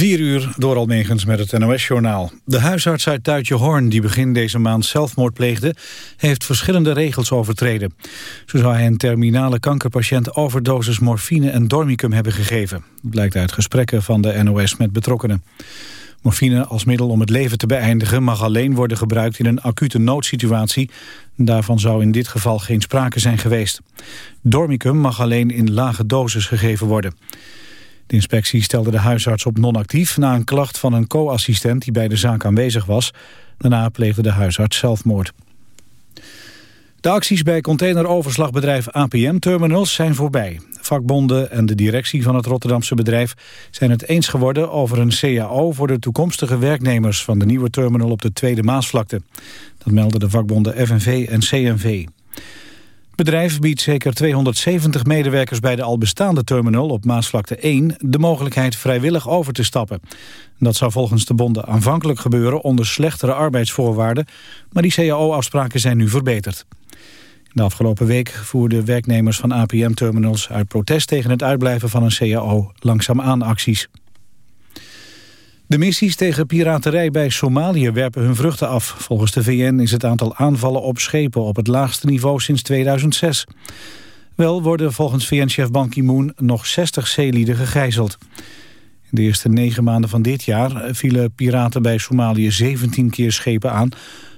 Vier uur door Almegens met het NOS-journaal. De huisarts uit Duitje Hoorn, die begin deze maand zelfmoord pleegde... heeft verschillende regels overtreden. Zo zou hij een terminale kankerpatiënt overdosis morfine en dormicum hebben gegeven. blijkt uit gesprekken van de NOS met betrokkenen. Morfine als middel om het leven te beëindigen... mag alleen worden gebruikt in een acute noodsituatie. Daarvan zou in dit geval geen sprake zijn geweest. Dormicum mag alleen in lage doses gegeven worden. De inspectie stelde de huisarts op non-actief... na een klacht van een co-assistent die bij de zaak aanwezig was. Daarna pleegde de huisarts zelfmoord. De acties bij containeroverslagbedrijf APM Terminals zijn voorbij. Vakbonden en de directie van het Rotterdamse bedrijf zijn het eens geworden over een CAO voor de toekomstige werknemers van de nieuwe terminal op de Tweede Maasvlakte. Dat melden de vakbonden FNV en CNV bedrijf biedt zeker 270 medewerkers bij de al bestaande terminal op Maasvlakte 1 de mogelijkheid vrijwillig over te stappen. Dat zou volgens de bonden aanvankelijk gebeuren onder slechtere arbeidsvoorwaarden, maar die cao-afspraken zijn nu verbeterd. De afgelopen week voerden werknemers van APM-terminals uit protest tegen het uitblijven van een cao langzaamaan acties. De missies tegen piraterij bij Somalië werpen hun vruchten af. Volgens de VN is het aantal aanvallen op schepen op het laagste niveau sinds 2006. Wel worden volgens VN-chef Ban Ki-moon nog 60 zeelieden gegijzeld. In de eerste negen maanden van dit jaar vielen piraten bij Somalië 17 keer schepen aan.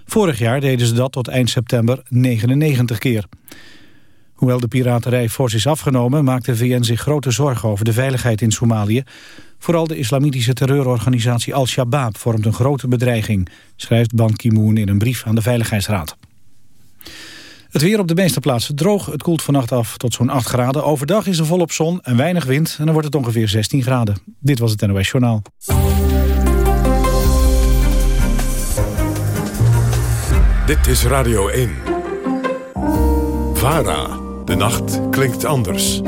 Vorig jaar deden ze dat tot eind september 99 keer. Hoewel de piraterij fors is afgenomen, maakt de VN zich grote zorgen over de veiligheid in Somalië. Vooral de islamitische terreurorganisatie Al-Shabaab vormt een grote bedreiging, schrijft Ban Ki-moon in een brief aan de Veiligheidsraad. Het weer op de meeste plaatsen droog. Het koelt vannacht af tot zo'n 8 graden. Overdag is er volop zon en weinig wind. En dan wordt het ongeveer 16 graden. Dit was het NOS Journaal. Dit is Radio 1. VARA de nacht klinkt anders.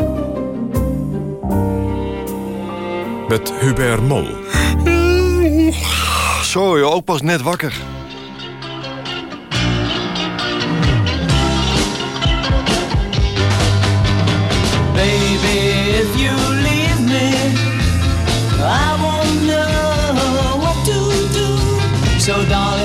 Met Hubert Mol. Zo, je ook pas net wakker. So darling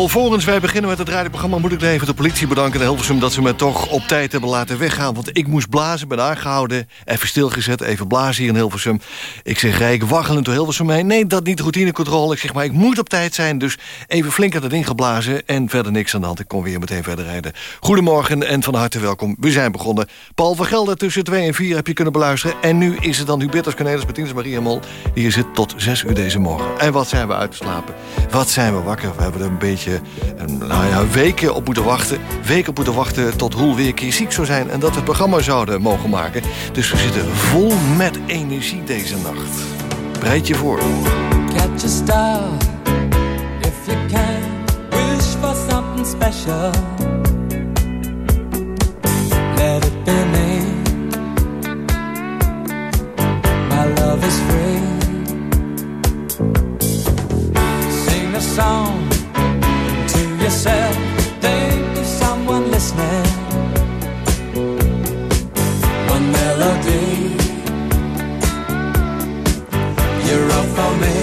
Alvorens wij beginnen met het radioprogramma... moet ik even de politie bedanken in Hilversum... dat ze me toch op tijd hebben laten weggaan. Want ik moest blazen, ben aangehouden. Even stilgezet, even blazen hier in Hilversum. Ik zeg, rijk waggelend door Hilversum heen. Nee, dat niet routinecontrole. Ik zeg, maar ik moet op tijd zijn. Dus even flink aan het ingeblazen en verder niks aan de hand. Ik kon weer meteen verder rijden. Goedemorgen en van harte welkom. We zijn begonnen. Paul van Gelder tussen 2 en 4 heb je kunnen beluisteren. En nu is het dan Hubertus Cornelis met Maria Mol. Hier zit tot 6 uur deze morgen. En wat zijn we slapen? Wat zijn we wakker? We hebben er een beetje en nou ja, weken op moeten wachten. Weken op moeten wachten tot Roel weer een keer ziek zou zijn... en dat we het programma zouden mogen maken. Dus we zitten vol met energie deze nacht. Breid je voor. Catch a if you can. Wish for something special. Let it be me. My love is free. Sing a song. yourself. Think of someone listening. One melody. You're up for me.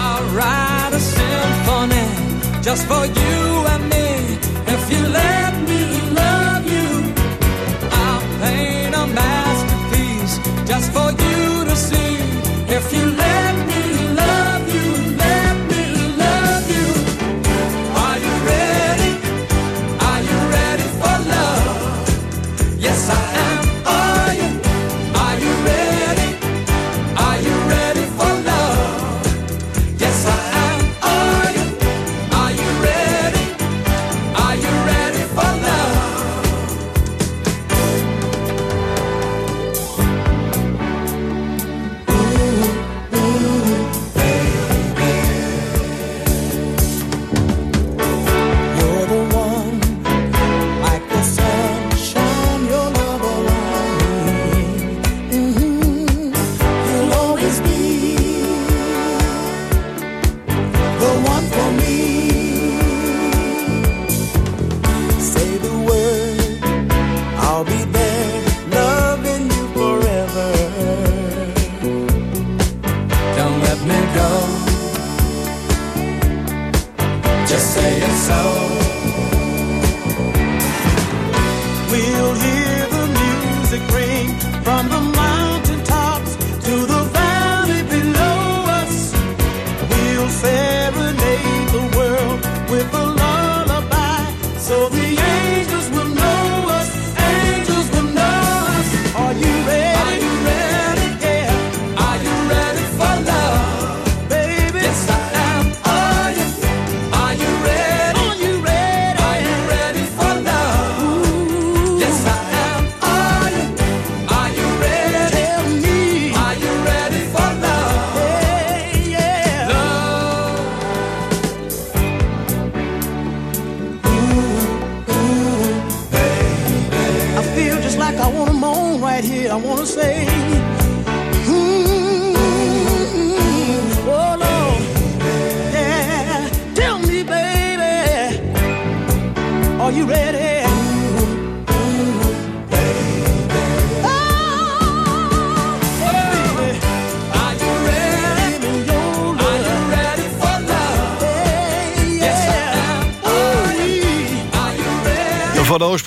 I'll write a symphony just for you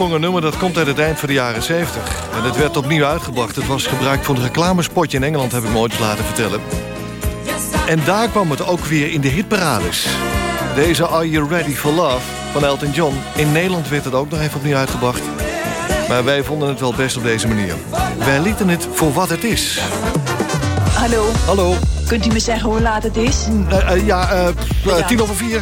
nummer dat komt uit het eind van de jaren 70. En het werd opnieuw uitgebracht. Het was gebruikt voor een reclamespotje in Engeland, heb ik me ooit laten vertellen. En daar kwam het ook weer in de hitparades. Deze Are You Ready For Love van Elton John. In Nederland werd het ook nog even opnieuw uitgebracht. Maar wij vonden het wel best op deze manier. Wij lieten het voor wat het is. Hallo. Hallo. Kunt u me zeggen hoe laat het is? Eh, eh, ja, eh, ja, tien over vier.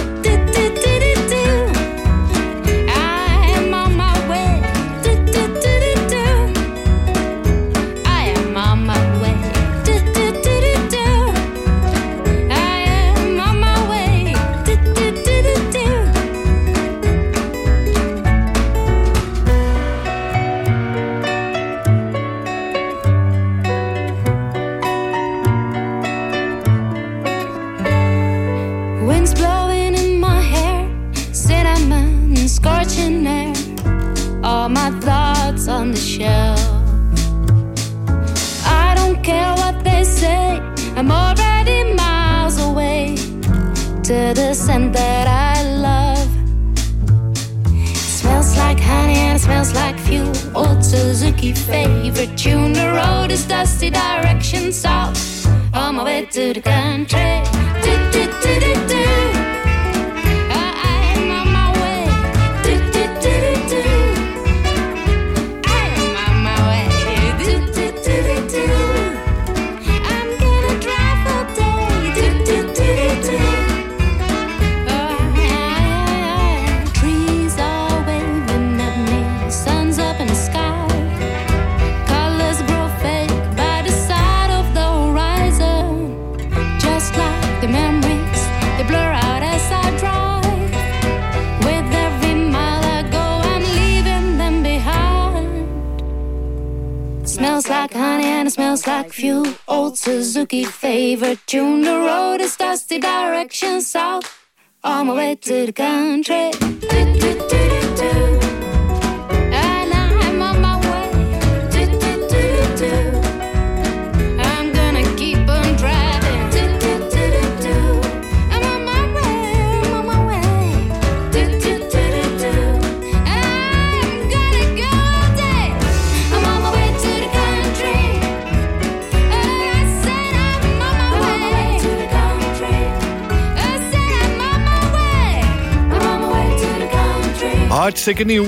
Hartstikke nieuw.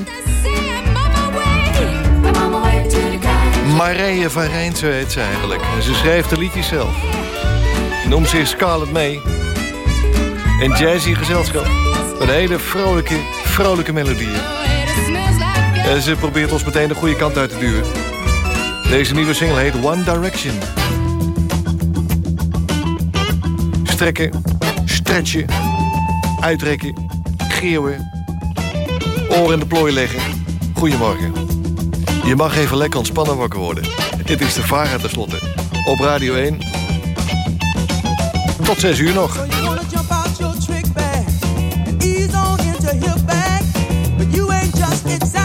Marije van Rijn, zo heet ze eigenlijk. En ze schrijft de liedjes zelf. Noem ze Scarlett May En jazzy gezelschap. Een hele vrolijke, vrolijke melodie. En ze probeert ons meteen de goede kant uit te duwen. Deze nieuwe single heet One Direction. Strekken, stretchen, uitrekken, geeuwen, oor in de plooi leggen. Goedemorgen. Je mag even lekker ontspannen wakker worden. Dit is de Vara tenslotte. Op Radio 1. Tot 6 uur nog. Exactly.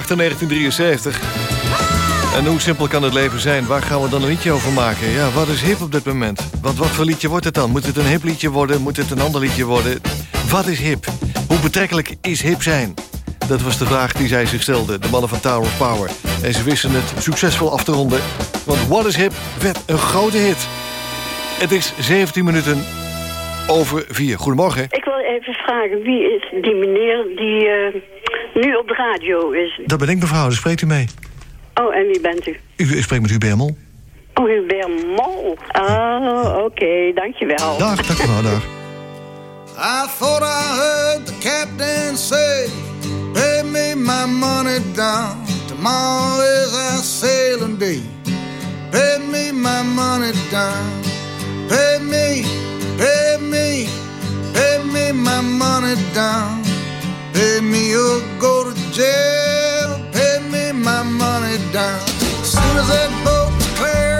1973. En hoe simpel kan het leven zijn? Waar gaan we dan een liedje over maken? Ja, wat is hip op dit moment? Want wat voor liedje wordt het dan? Moet het een hip liedje worden? Moet het een ander liedje worden? Wat is hip? Hoe betrekkelijk is hip zijn? Dat was de vraag die zij zich stelden, de mannen van Tower of Power. En ze wisten het succesvol af te ronden, want What is Hip werd een grote hit. Het is 17 minuten over 4. Goedemorgen even vragen, wie is die meneer die eh, nu op de radio is? Dat ben ik mevrouw, dus spreekt u mee. Oh, en wie bent u? U spreekt met Hubert Mol. Oh, Hubert Mol. Oh, oké, dankjewel. Dag, dag dag. I thought I heard the captain say, pay me my money down. Tomorrow is our sailing day. Pay me my money down. Pay me, pay me. Pay me my money down. Pay me or go to jail. Pay me my money down. As soon as that boat clears.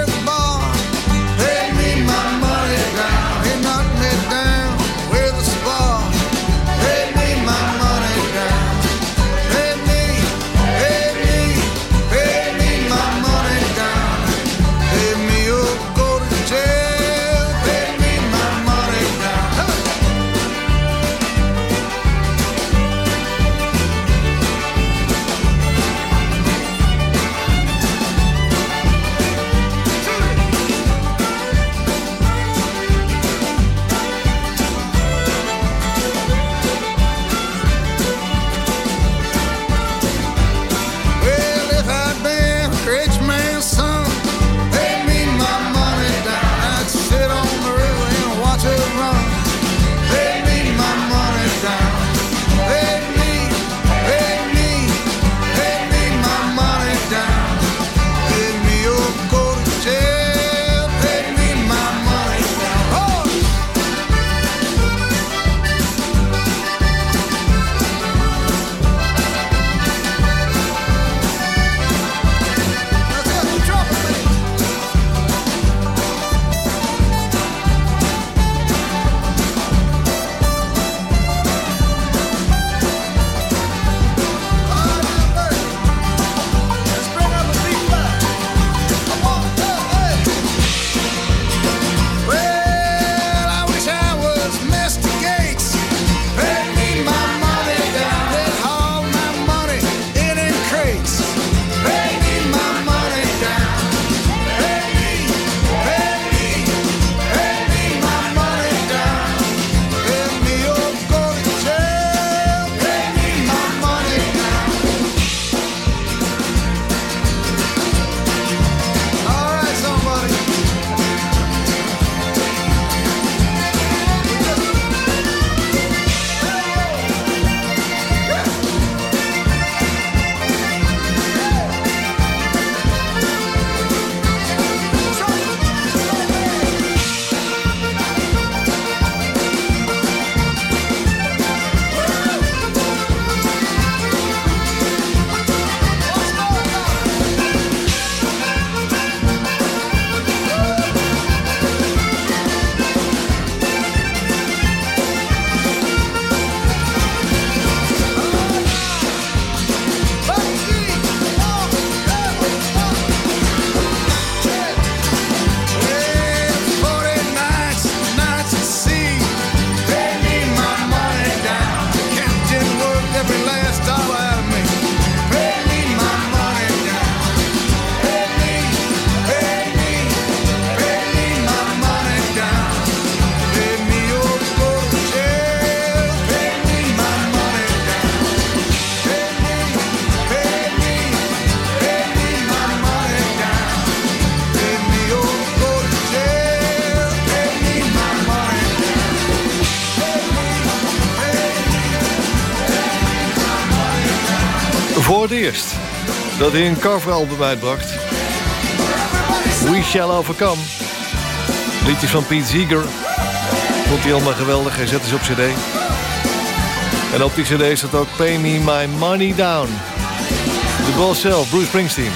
voor het eerst dat hij een coveralbum uitbracht. We Shall Overcome. Liedje van Pete Seeger. Vond hij allemaal geweldig. Hij zet ze op cd. En op die cd staat ook Pay Me My Money Down. De boss zelf, Bruce Springsteen.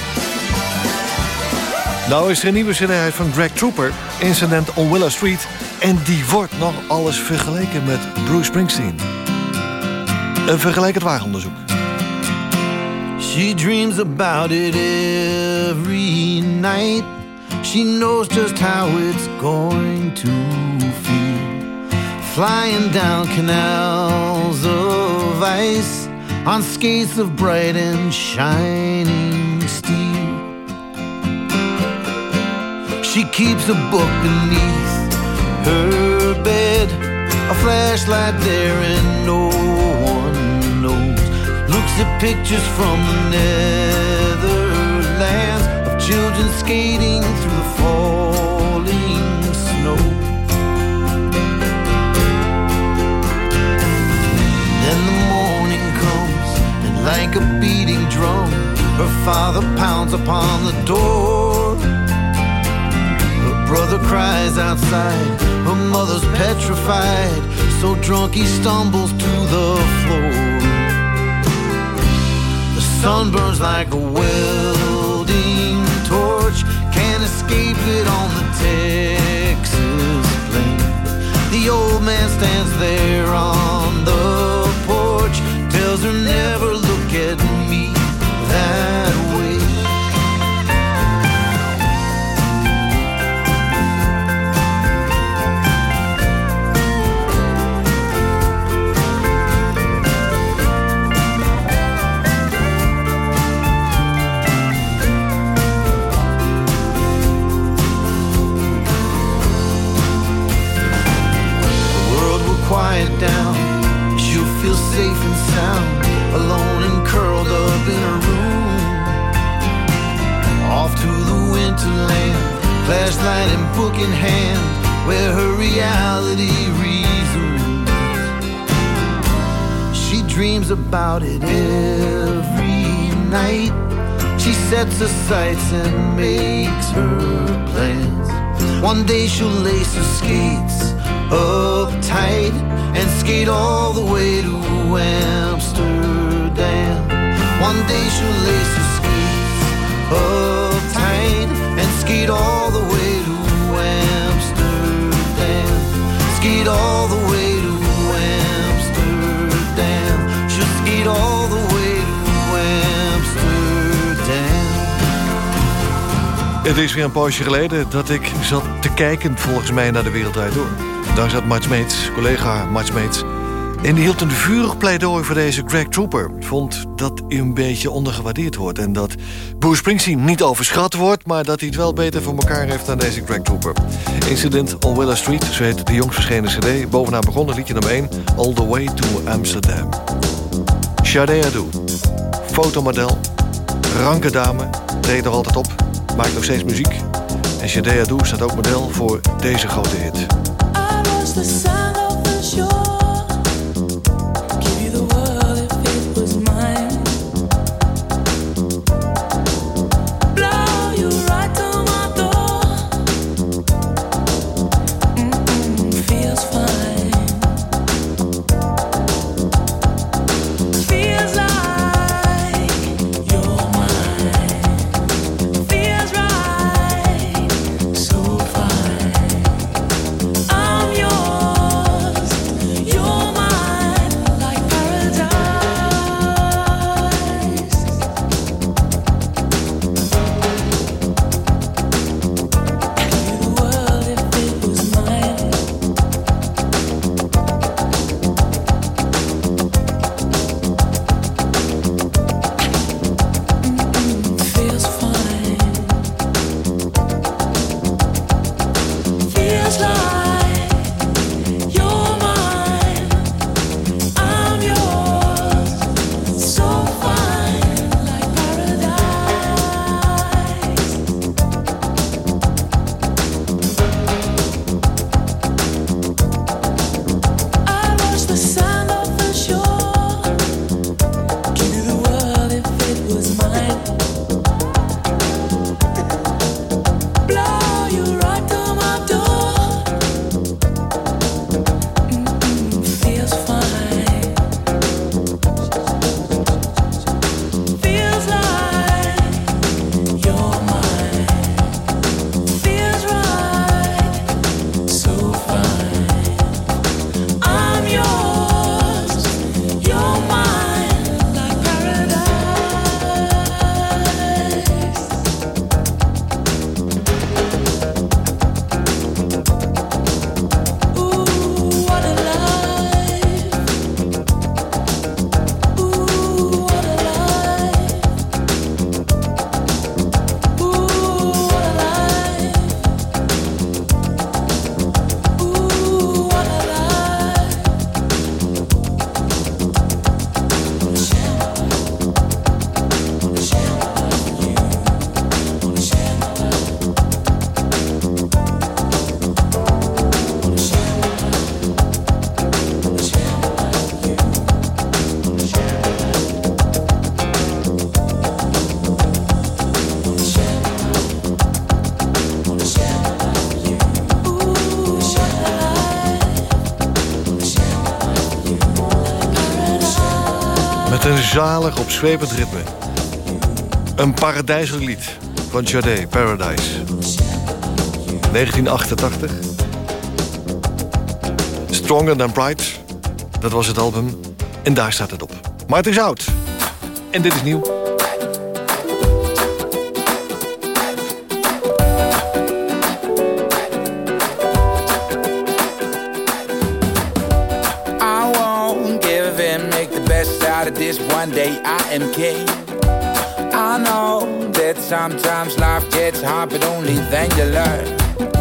Nou is er een nieuwe cd uit van Greg Trooper. Incident on Willow Street. En die wordt nog alles vergeleken met Bruce Springsteen. Een vergelijkend wagenonderzoek. She dreams about it every night. She knows just how it's going to feel. Flying down canals of ice on skates of bright and shining steel. She keeps a book beneath her bed, a flashlight there and no the pictures from the Netherlands of children skating through the falling snow. Then the morning comes, and like a beating drum, her father pounds upon the door. Her brother cries outside, her mother's petrified, so drunk he stumbles to the floor sun burns like a welding torch. Can't escape it on the they should lace a skin Het is weer een poosje geleden dat ik zat te kijken volgens mij naar de wereldwijd Door. Daar zat Matchmates, Meets, collega Matchmates, Meets. En die hield een vurig pleidooi voor deze Greg Trooper. Vond dat hij een beetje ondergewaardeerd wordt. En dat Bruce Springsteen niet overschat wordt... maar dat hij het wel beter voor elkaar heeft dan deze Greg Trooper. Incident on Willow Street, zo heet de jongst verschenen cd. Bovenaan begonnen liedje nummer 1. All the way to Amsterdam. Sade Fotomodel. Ranke dame. Treed er altijd op maakt nog steeds muziek. En Shadea Doe staat ook model voor deze grote hit. was the op zwepend ritme. Een lied van Jade Paradise. 1988. Stronger Than Bright, dat was het album. En daar staat het op. Maar het is oud. En dit is nieuw. Sometimes life gets hard, but only then you learn.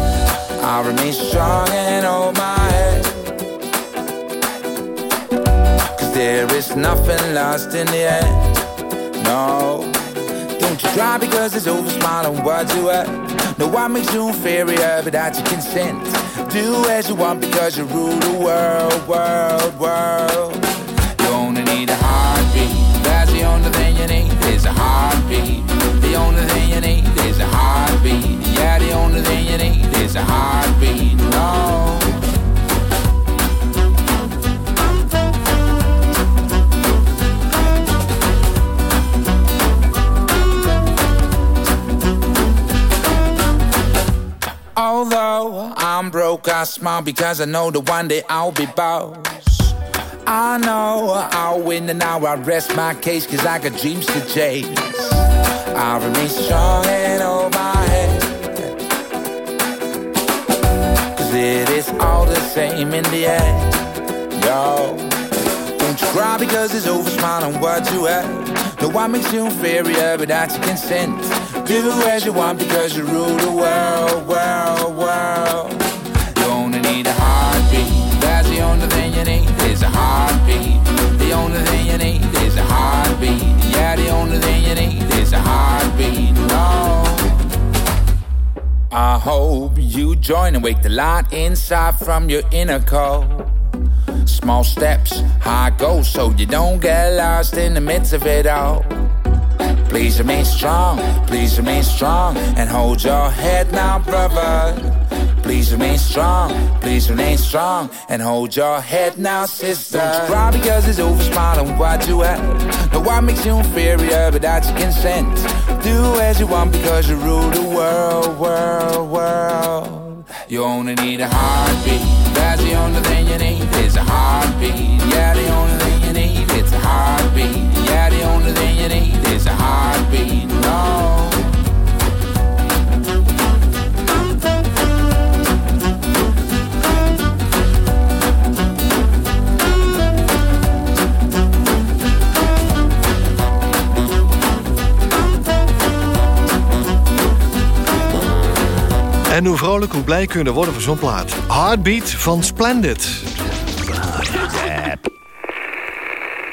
I remain strong and hold my head. Cause there is nothing lost in the end. No. Don't you cry because it's over, smiling words you hurt. No, I make you inferior without your consent. Do as you want because you rule the world, world, world. You only need a heartbeat. That's the only thing you need is a heartbeat. The only thing you need is a heartbeat. Yeah, the only thing you need is a heartbeat. No. Although I'm broke, I smile because I know that one day I'll be boss. I know I'll win and now I rest my case cause I got dreams to chase. I will remain strong and hold my head. Cause it is all the same in the end. Yo, don't you cry because it's over, smiling on you have. No one makes you inferior, but that you can sense. Do as you want because you rule the world. I hope you join and wake the light inside from your inner core. Small steps, high goals, so you don't get lost in the midst of it all. Please remain strong, please remain strong, and hold your head now, brother. Please remain strong, please remain strong, and hold your head now, sister. Don't you cry because it's over, smile and watch you act. No, I makes you inferior without your consent. Do as you want because you rule the world, world, world. You only need a heartbeat. That's the only thing you need is a heartbeat. Yeah, the only thing you need It's a heartbeat. Yeah, the only thing you need It's a heartbeat. No. En hoe vrolijk, hoe blij kunnen worden voor zo'n plaat. Heartbeat van Splendid.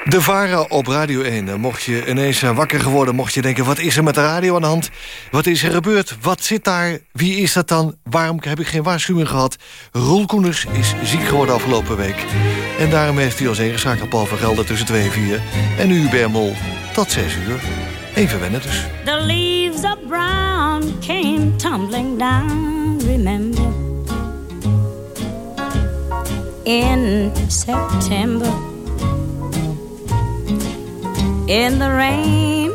De Vara op Radio 1. Eh, mocht je ineens eh, wakker geworden, mocht je denken... wat is er met de radio aan de hand? Wat is er gebeurd? Wat zit daar? Wie is dat dan? Waarom heb ik geen waarschuwing gehad? Roel Koeners is ziek geworden afgelopen week. En daarom heeft hij ons ingeschakeld Paul van Gelder tussen 2 en 4. En nu Bermol tot 6 uur. Even wennen dus. The leaves of brown came tumbling down, remember. In September. In the rain.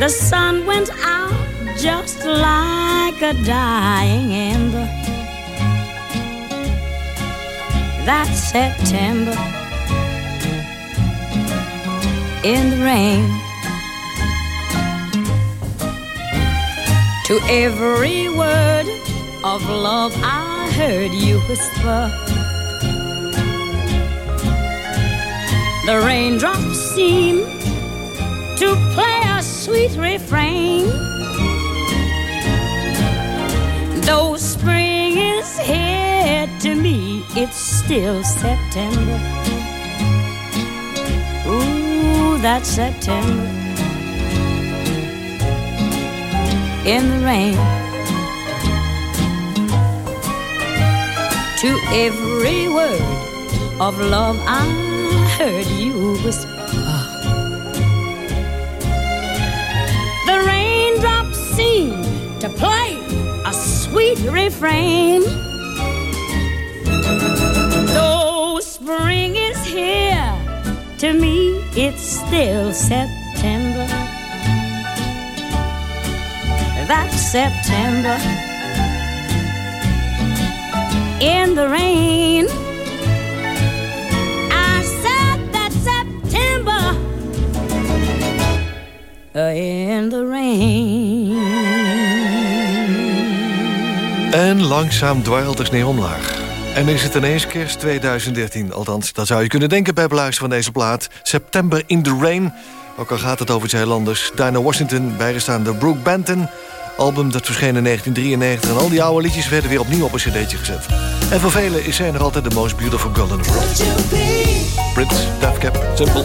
The sun went out just like a dying ember. That September in the rain. To every word of love I heard you whisper. The raindrops seem to play a sweet refrain. Though spring is here to me, it's still September that September in the rain. To every word of love I heard you whisper. The raindrops seem to play a sweet refrain. Though spring is here to me It's still September. That's September. In the rain. I said that September. Uh, in the rain. En langzaam dweilt de sneeuw omlaag. En is het ineens kerst 2013? Althans, dat zou je kunnen denken bij beluisteren van deze plaat. September in the Rain. Ook al gaat het over iets heel anders. Dinah Washington, bijgestaande Brooke Benton. Album dat verscheen in 1993. En al die oude liedjes werden weer opnieuw op een cd'tje gezet. En voor velen is zij nog altijd de most beautiful girl in the world. Prince, Def Cap, Simple.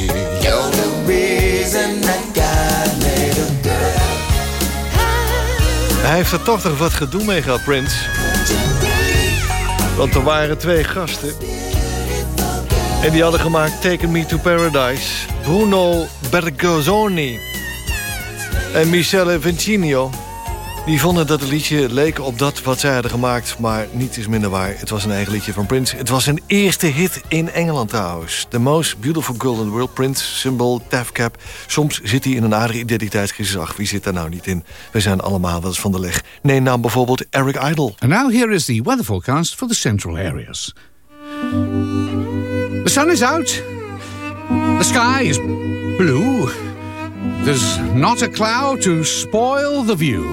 heeft er toch nog wat gedoe mee gehad, Prince. Want er waren twee gasten. En die hadden gemaakt 'Take Me to Paradise. Bruno Bergozoni. En Michele Vincinio. Die vonden dat het liedje leek op dat wat zij hadden gemaakt... maar niet is minder waar. Het was een eigen liedje van Prince. Het was zijn eerste hit in Engeland trouwens. The Most Beautiful Girl in the World, Prince, Symbol, Tafcap. Soms zit hij in een aardige identiteitscrisis. Ach, wie zit daar nou niet in? We zijn allemaal wel eens van de leg. Neem nou bijvoorbeeld Eric Idle. And now here is the weather forecast for the central areas. The sun is out. The sky is blue. There's not a cloud to spoil the view.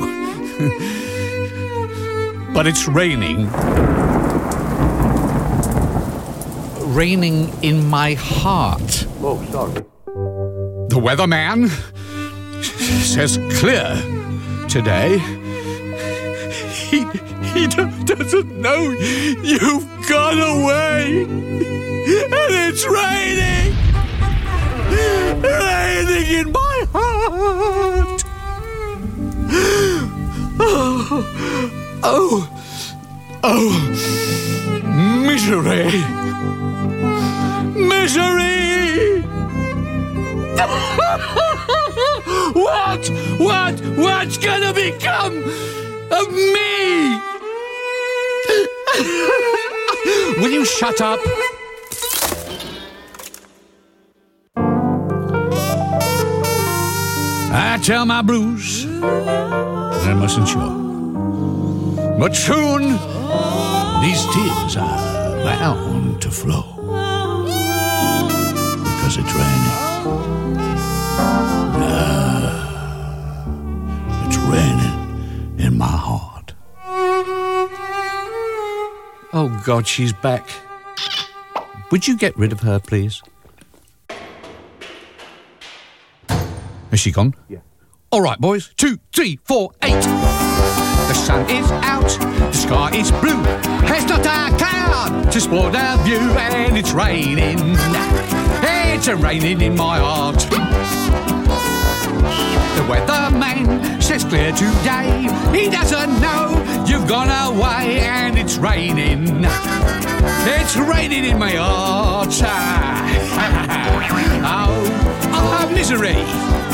but it's raining. Raining in my heart. Oh, sorry. The weatherman says clear today. He, he doesn't know you've gone away. And it's raining. Raining in my Oh, oh, oh, misery, misery. what, what, what's gonna become of me? Will you shut up? I tell my blues I mustn't show. But soon, these tears are bound to flow because it's raining. Ah, it's raining in my heart. Oh God, she's back. Would you get rid of her, please? Is she gone? Yeah. All right, boys. Two, three, four, eight. The sun is out, the sky is blue. There's not a cloud to spoil the view, and it's raining. It's raining in my heart. The weatherman says clear today. He doesn't know you've gone away, and it's raining. It's raining in my heart. oh, oh, misery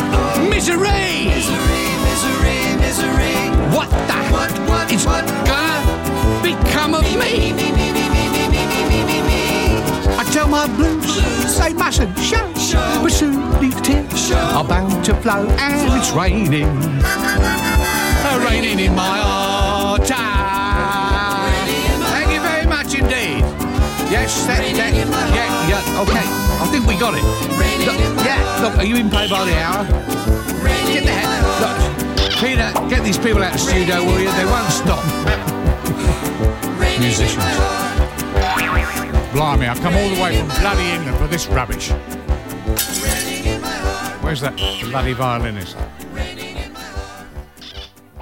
misery. Misery, misery, misery. What the? What, what, is what? Gonna become of me? me, me, me, me, me, me, me, me, me, I tell my blues, blues. they mustn't show, show. but soon these tears are bound to flow, and flow. it's raining, raining in my heart. Thank you very much indeed. Yes, that, that, yeah, yeah, okay. I think we got it. Look, yeah, look, are you in play by the hour? Get the Peter, get these people out of the studio, will you? They won't stop. Musicians. Blimey, I've come all the way from bloody England for this rubbish. Where's that bloody violinist?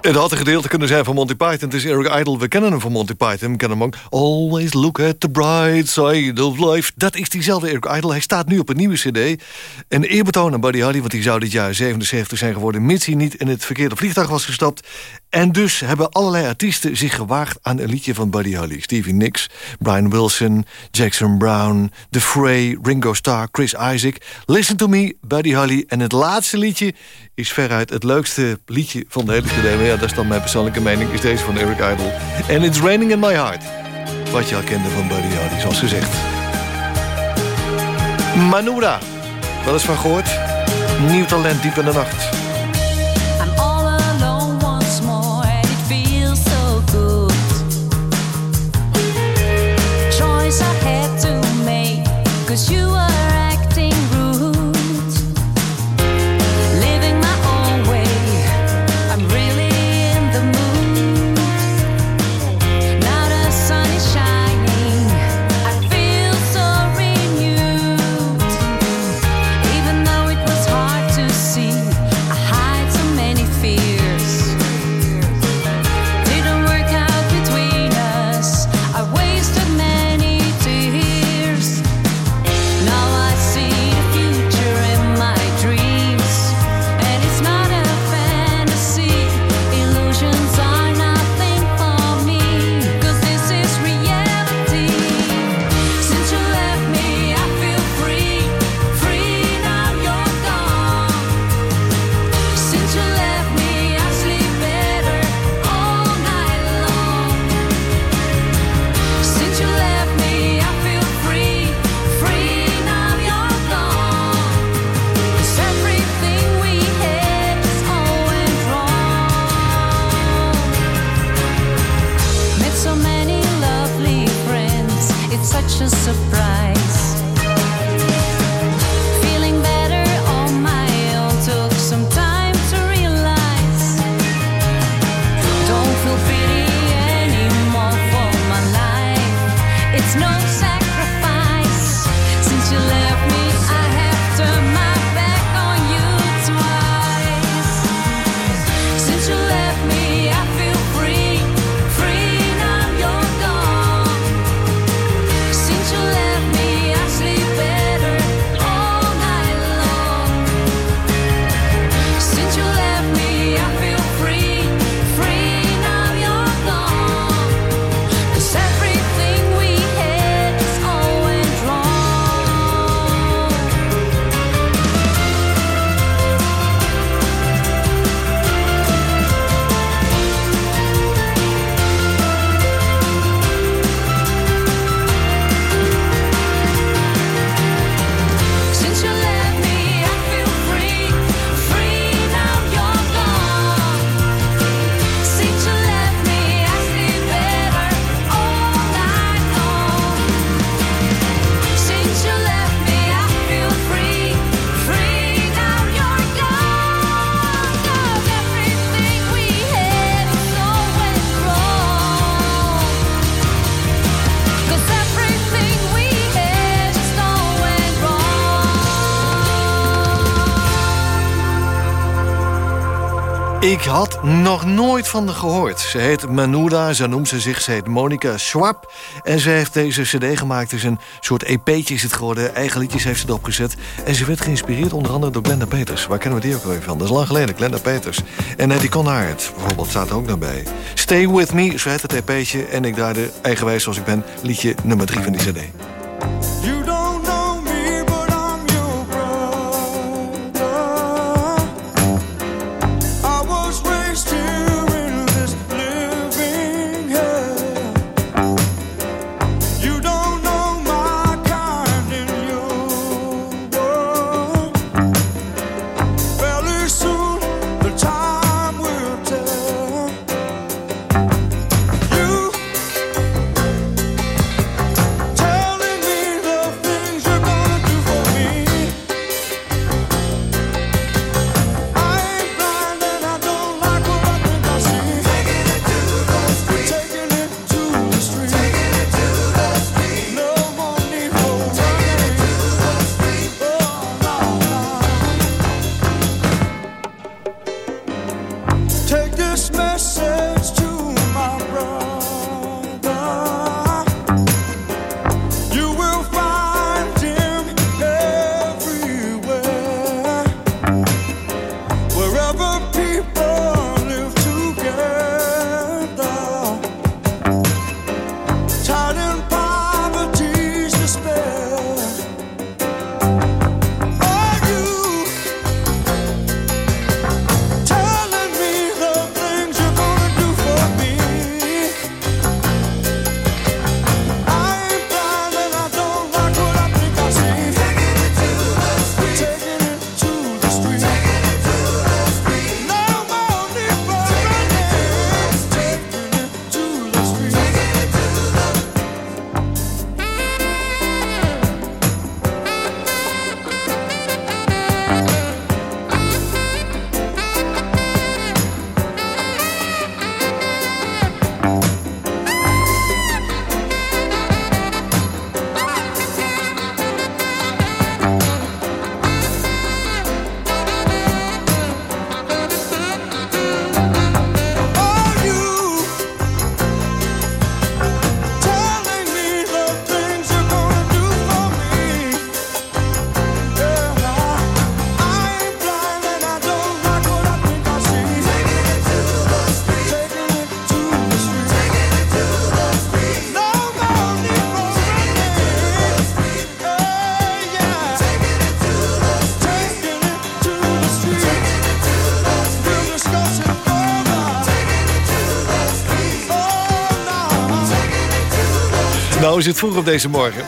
Het had een gedeelte kunnen zijn van Monty Python. Het is Eric Idle, we kennen hem van Monty Python. We kennen hem ook. Always look at the bright side of life. Dat is diezelfde Eric Idle. Hij staat nu op een nieuwe cd. Een eerbetoon aan Buddy Holly, want die zou dit jaar 77 zijn geworden... mits hij niet in het verkeerde vliegtuig was gestapt. En dus hebben allerlei artiesten zich gewaagd aan een liedje van Buddy Holly. Stevie Nicks, Brian Wilson, Jackson Brown, The Fray, Ringo Starr, Chris Isaac. Listen to me, Buddy Holly. En het laatste liedje is veruit het leukste liedje van de hele CD ja, dat is dan mijn persoonlijke mening, is deze van Eric Idle. En It's Raining in My Heart. Wat je al kende van Buddy Hardy, zoals gezegd. Manura. Wel eens van gehoord? Nieuw talent diep in de nacht. had nog nooit van gehoord. Ze heet Manuda, ze noemt ze zich. Ze heet Monica Schwab. En ze heeft deze cd gemaakt. Het is een soort EP'tje is het geworden. Eigen liedjes heeft ze erop gezet. En ze werd geïnspireerd onder andere door Glenda Peters. Waar kennen we die ook weer van? Dat is lang geleden, Glenda Peters. En Eddie eh, Conhart bijvoorbeeld staat er ook naar bij. Stay With Me, zo heet het EP'tje. En ik daar de eigenwijs zoals ik ben, liedje nummer 3 van die cd. Nou is het vroeg op deze morgen.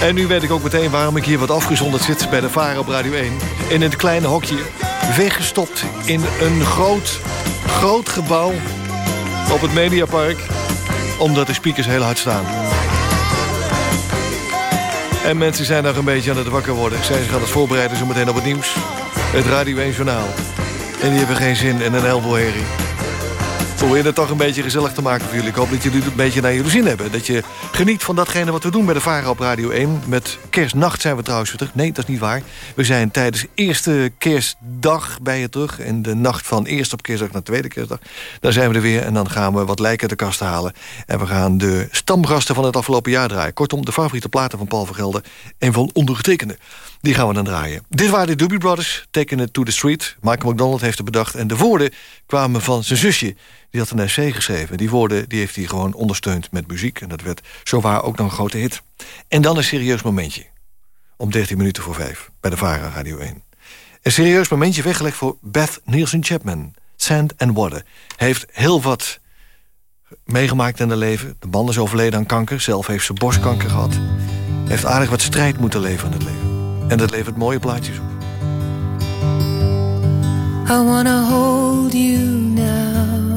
En nu weet ik ook meteen waarom ik hier wat afgezonderd zit bij de Varen op Radio 1. In het kleine hokje. Weggestopt in een groot, groot gebouw op het Mediapark. Omdat de speakers heel hard staan. En mensen zijn nog een beetje aan het wakker worden. Zijn ze aan het voorbereiden zo meteen op het nieuws. Het Radio 1 Journaal. En die hebben geen zin in een heleboel Probeer het toch een beetje gezellig te maken voor jullie. Ik hoop dat jullie het een beetje naar jullie zin hebben. Dat je geniet van datgene wat we doen bij de Varen op Radio 1. Met kerstnacht zijn we trouwens weer terug. Nee, dat is niet waar. We zijn tijdens eerste kerstdag bij je terug. En de nacht van eerste op kerstdag naar tweede kerstdag. Daar zijn we er weer en dan gaan we wat lijken uit de kast halen. En we gaan de stamgasten van het afgelopen jaar draaien. Kortom, de favoriete platen van Paul Gelder en van ondergetekende. Die gaan we dan draaien. Dit waren de Doobie Brothers, Taken It to the Street. Michael McDonald heeft het bedacht. En de woorden kwamen van zijn zusje. Die had een essay geschreven. Die woorden die heeft hij gewoon ondersteund met muziek. En dat werd zowaar ook nog een grote hit. En dan een serieus momentje. Om 13 minuten voor 5 bij de Vara Radio 1. Een serieus momentje weggelegd voor Beth Nielsen Chapman. Sand and Water. Heeft heel wat meegemaakt in haar leven. De man is overleden aan kanker. Zelf heeft ze borstkanker gehad. Heeft aardig wat strijd moeten leven in het leven. En dat levert mooie plaatjes op. I wanna hold you now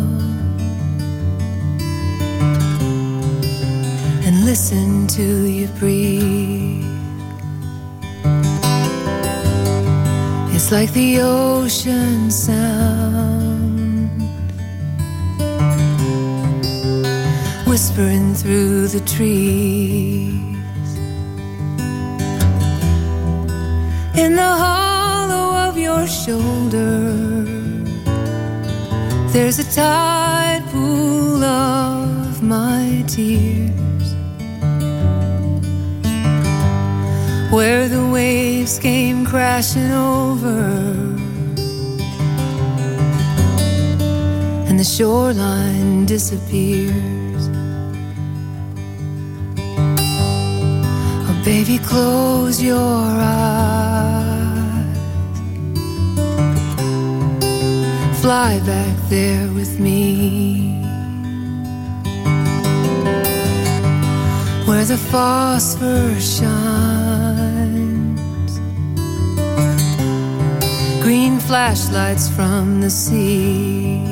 And listen to you breathe It's like the ocean sound Whispering through the trees in the hollow of your shoulder. There's a tide pool of my tears where the waves came crashing over, and the shoreline disappeared. Baby, close your eyes. Fly back there with me. Where the phosphor shines. Green flashlights from the sea.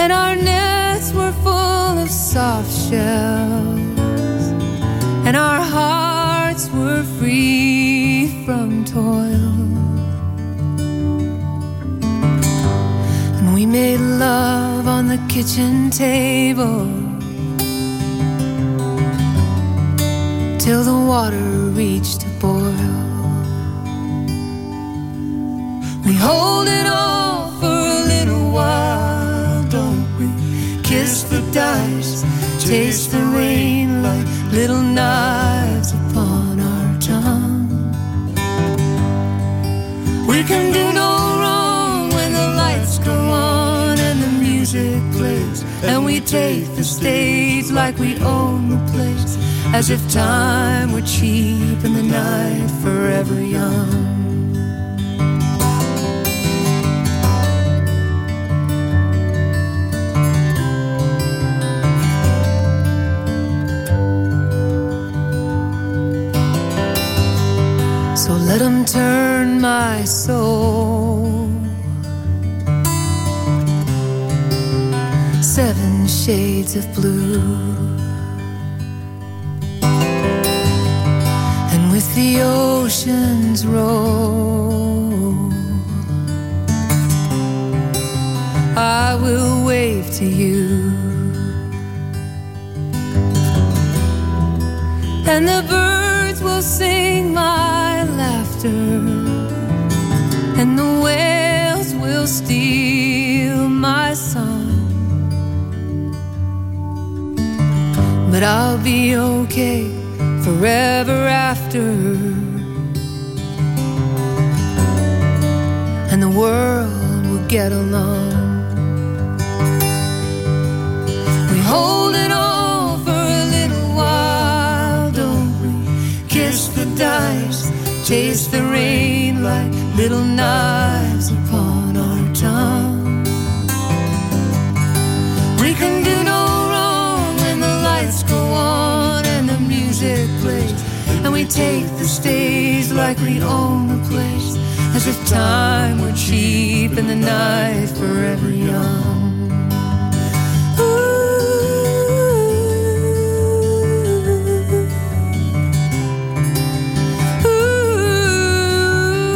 And our we were full of soft shells, and our hearts were free from toil. And we made love on the kitchen table till the water reached a boil. We hold it all for a little while kiss the dice, taste the rain like little knives upon our tongue. We can do no wrong when the lights go on and the music plays, and we take the stage like we own the place, as if time were cheap and the night forever young. turn my soul. Seven shades of blue. And with the ocean's roll, I will wave to you. And the birds will sing my laughter, and the whales will steal my song. But I'll be okay forever after, and the world will get along. We hold it all for a little while, don't we? Kiss the dying taste the rain like little knives upon our tongue. We can do no wrong when the lights go on and the music plays, and we take the stage like we own the place, as if time were cheap and the night forever young.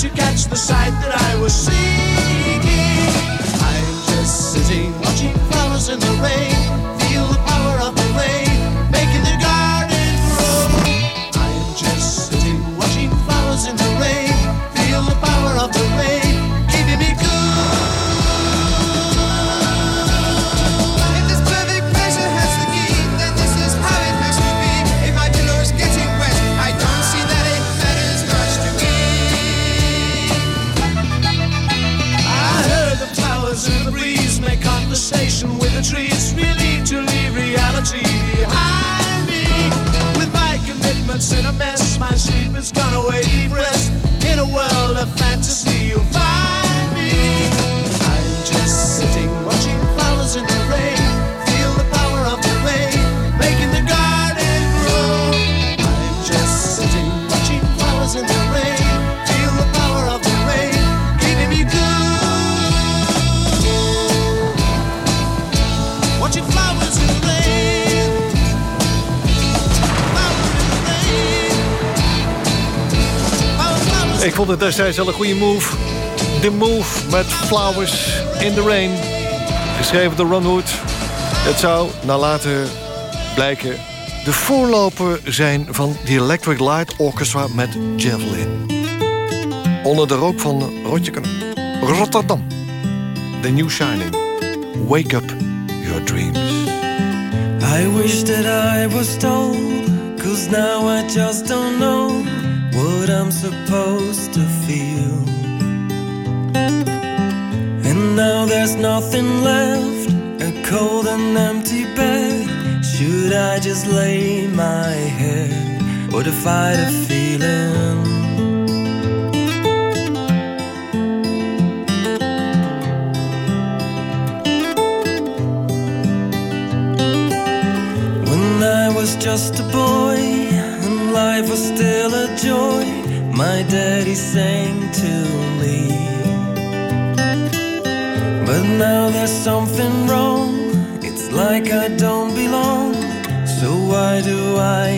to catch the sight that I was seeking. I'm just sitting watching flowers in the rain. Dat destijds al een goede move. The Move met Flowers in the Rain. Geschreven door Ron Het zou na later blijken de voorloper zijn van The Electric Light Orchestra met Javelin. Onder de rook van Rotterdam. The New Shining. Wake up your dreams. I wish that I was told, cause now I just don't know. what I'm supposed to feel. And now there's nothing left, a cold and empty bed. Should I just lay my head or defy the feeling? When I was just a boy life was still a joy. My daddy sang to me. But now there's something wrong. It's like I don't belong. So why do I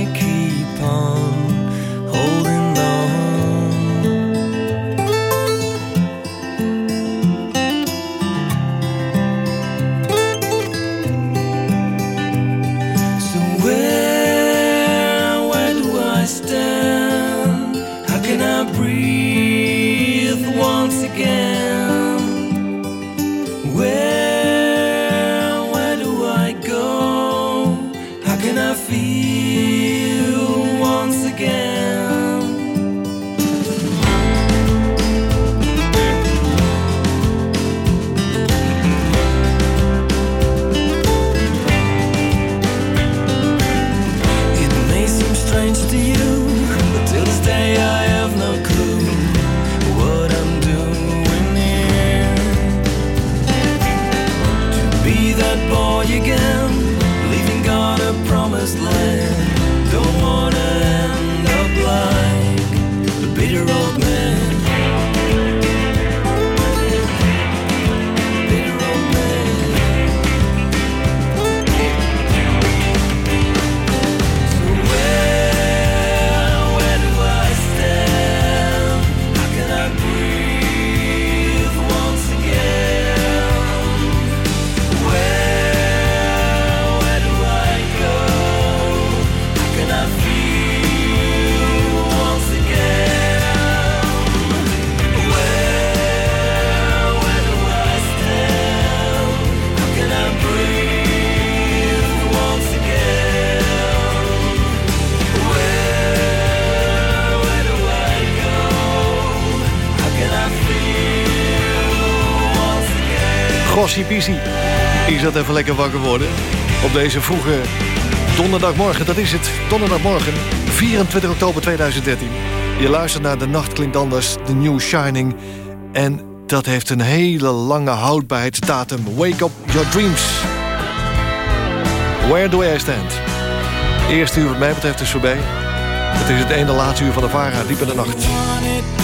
Is dat even lekker wakker worden? Op deze vroege donderdagmorgen, dat is het. Donderdagmorgen, 24 oktober 2013. Je luistert naar De Nacht Klinkt Anders, The New Shining. En dat heeft een hele lange houdbaarheidsdatum. Wake up your dreams. Where do I stand? Eerste uur wat mij betreft is voorbij. Het is het ene laatste uur van de VARA, diep in de nacht.